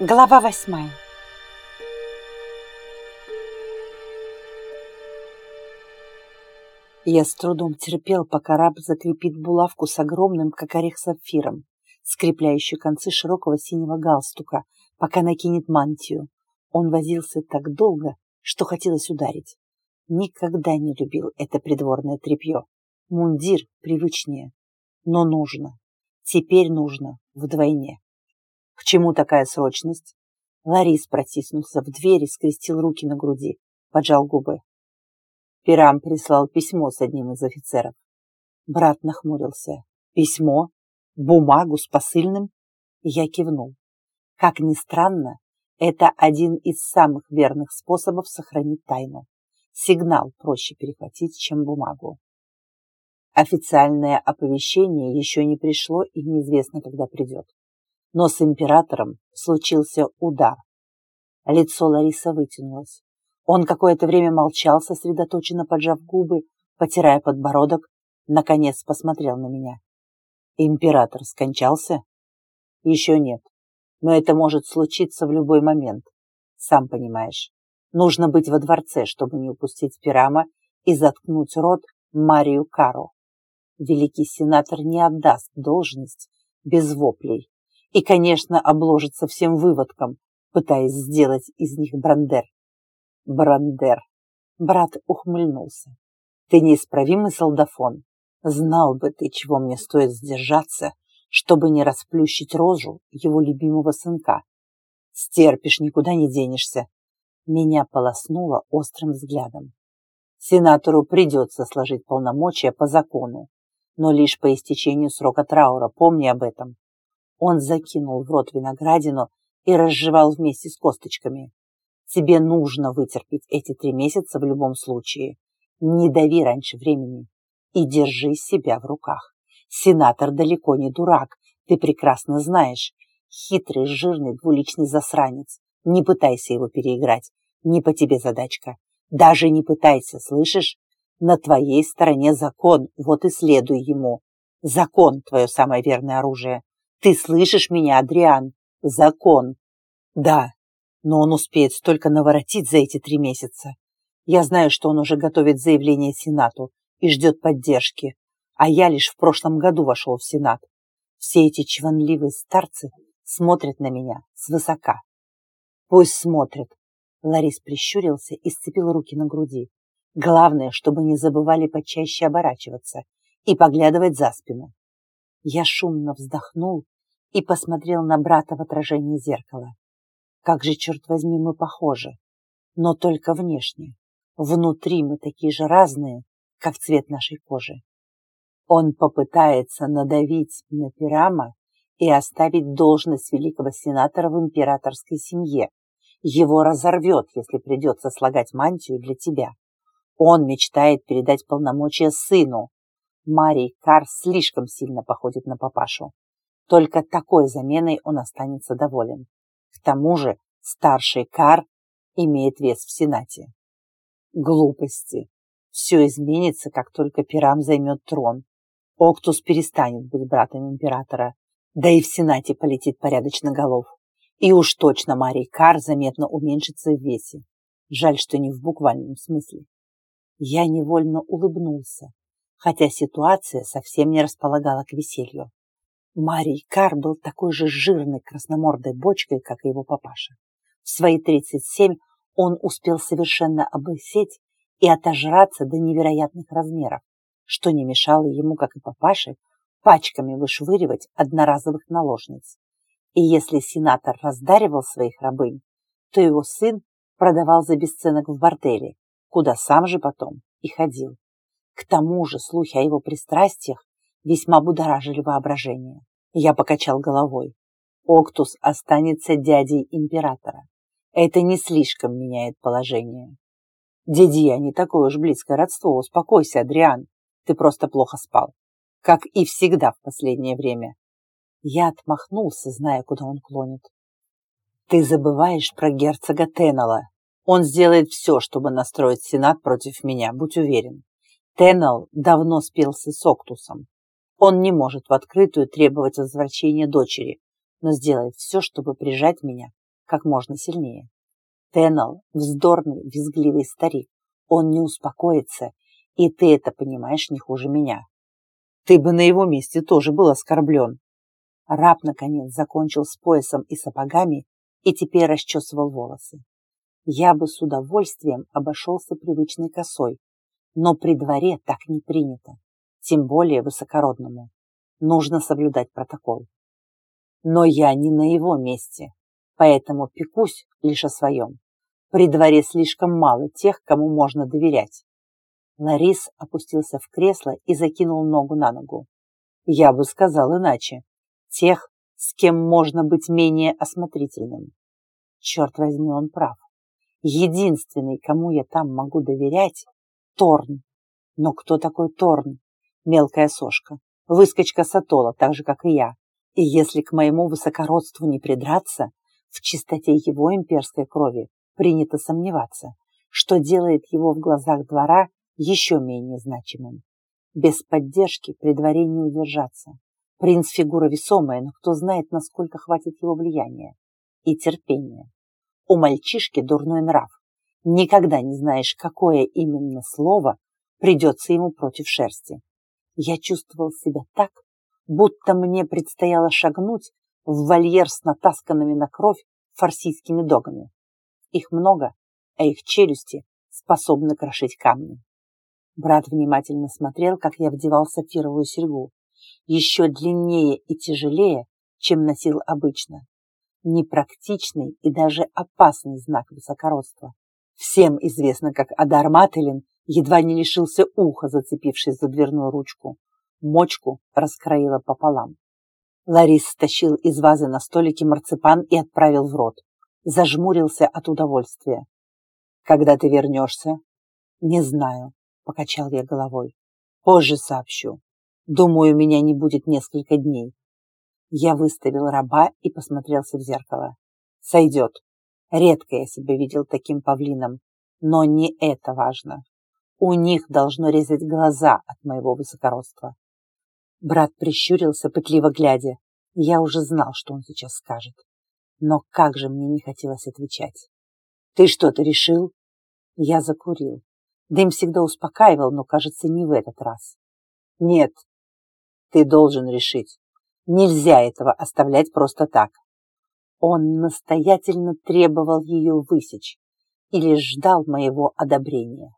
Глава восьмая. Я с трудом терпел, пока раб закрепит булавку с огромным, как орех, сапфиром, скрепляющий концы широкого синего галстука, пока накинет мантию. Он возился так долго, что хотелось ударить. Никогда не любил это придворное тряпье. Мундир привычнее, но нужно. Теперь нужно вдвойне. К чему такая срочность? Ларис протиснулся в дверь и скрестил руки на груди, поджал губы. Пирам прислал письмо с одним из офицеров. Брат нахмурился. Письмо? Бумагу с посыльным? Я кивнул. Как ни странно, это один из самых верных способов сохранить тайну. Сигнал проще перехватить, чем бумагу. Официальное оповещение еще не пришло и неизвестно, когда придет но с императором случился удар. Лицо Лариса вытянулось. Он какое-то время молчал, сосредоточенно поджав губы, потирая подбородок, наконец посмотрел на меня. Император скончался? Еще нет, но это может случиться в любой момент. Сам понимаешь, нужно быть во дворце, чтобы не упустить Пирама и заткнуть рот Марию Кару. Великий сенатор не отдаст должность без воплей и, конечно, обложится всем выводком, пытаясь сделать из них брандер. Брандер. Брат ухмыльнулся. Ты неисправимый солдафон. Знал бы ты, чего мне стоит сдержаться, чтобы не расплющить рожу его любимого сынка. Стерпишь, никуда не денешься. Меня полоснуло острым взглядом. Сенатору придется сложить полномочия по закону, но лишь по истечению срока траура, помни об этом. Он закинул в рот виноградину и разжевал вместе с косточками. Тебе нужно вытерпеть эти три месяца в любом случае. Не дави раньше времени и держи себя в руках. Сенатор далеко не дурак, ты прекрасно знаешь. Хитрый, жирный, двуличный засранец. Не пытайся его переиграть. Не по тебе задачка. Даже не пытайся, слышишь? На твоей стороне закон, вот и следуй ему. Закон – твое самое верное оружие. Ты слышишь меня, Адриан? Закон. Да, но он успеет столько наворотить за эти три месяца. Я знаю, что он уже готовит заявление Сенату и ждет поддержки, а я лишь в прошлом году вошел в Сенат. Все эти чванливые старцы смотрят на меня свысока. Пусть смотрят. Ларис прищурился и сцепил руки на груди. Главное, чтобы не забывали почаще оборачиваться и поглядывать за спину. Я шумно вздохнул и посмотрел на брата в отражении зеркала. Как же, черт возьми, мы похожи. Но только внешне. Внутри мы такие же разные, как цвет нашей кожи. Он попытается надавить на Пирама и оставить должность великого сенатора в императорской семье. Его разорвет, если придется слагать мантию для тебя. Он мечтает передать полномочия сыну, Марий Кар слишком сильно походит на папашу. Только такой заменой он останется доволен. К тому же старший Кар имеет вес в Сенате. Глупости. Все изменится, как только Пирам займет трон. Октус перестанет быть братом императора, да и в Сенате полетит порядочно голов. И уж точно Марий Кар заметно уменьшится в весе. Жаль, что не в буквальном смысле. Я невольно улыбнулся хотя ситуация совсем не располагала к веселью. Марий Кар был такой же жирной красномордой бочкой, как и его папаша. В свои 37 он успел совершенно обысеть и отожраться до невероятных размеров, что не мешало ему, как и папаше, пачками вышвыривать одноразовых наложниц. И если сенатор раздаривал своих рабынь, то его сын продавал за бесценок в борделе, куда сам же потом и ходил. К тому же слухи о его пристрастиях весьма будоражили воображение. Я покачал головой. Октус останется дядей императора. Это не слишком меняет положение. Дядя, не такое уж близкое родство. Успокойся, Адриан. Ты просто плохо спал. Как и всегда в последнее время. Я отмахнулся, зная, куда он клонит. Ты забываешь про герцога Теннелла. Он сделает все, чтобы настроить Сенат против меня, будь уверен. Теннел давно спелся с Октусом. Он не может в открытую требовать возвращения дочери, но сделает все, чтобы прижать меня как можно сильнее. Теннел – вздорный, визгливый старик. Он не успокоится, и ты это понимаешь не хуже меня. Ты бы на его месте тоже был оскорблен. Раб, наконец, закончил с поясом и сапогами и теперь расчесывал волосы. Я бы с удовольствием обошелся привычной косой, но при дворе так не принято, тем более высокородному. Нужно соблюдать протокол. Но я не на его месте, поэтому пекусь лишь о своем. При дворе слишком мало тех, кому можно доверять. Ларис опустился в кресло и закинул ногу на ногу. Я бы сказал иначе. Тех, с кем можно быть менее осмотрительным. Черт возьми, он прав. Единственный, кому я там могу доверять, Торн. Но кто такой Торн? Мелкая сошка. Выскочка Сатола, так же, как и я. И если к моему высокородству не придраться, в чистоте его имперской крови принято сомневаться, что делает его в глазах двора еще менее значимым. Без поддержки при дворе не удержаться. Принц фигура весомая, но кто знает, насколько хватит его влияния и терпения. У мальчишки дурной нрав. Никогда не знаешь, какое именно слово придется ему против шерсти. Я чувствовал себя так, будто мне предстояло шагнуть в вольер с натасканными на кровь фарсийскими догами. Их много, а их челюсти способны крошить камни. Брат внимательно смотрел, как я вдевал сапфировую серьгу, еще длиннее и тяжелее, чем носил обычно. Непрактичный и даже опасный знак высокородства. Всем известно, как Адар Мателин едва не лишился уха, зацепившись за дверную ручку. Мочку раскроила пополам. Ларис стащил из вазы на столике марципан и отправил в рот. Зажмурился от удовольствия. «Когда ты вернешься?» «Не знаю», — покачал я головой. «Позже сообщу. Думаю, меня не будет несколько дней». Я выставил раба и посмотрелся в зеркало. «Сойдет. Редко я себя видел таким павлином, но не это важно. У них должно резать глаза от моего высокородства. Брат прищурился, пытливо глядя. Я уже знал, что он сейчас скажет. Но как же мне не хотелось отвечать. «Ты что-то решил?» Я закурил. Дым всегда успокаивал, но, кажется, не в этот раз. «Нет, ты должен решить. Нельзя этого оставлять просто так». Он настоятельно требовал ее высечь или ждал моего одобрения.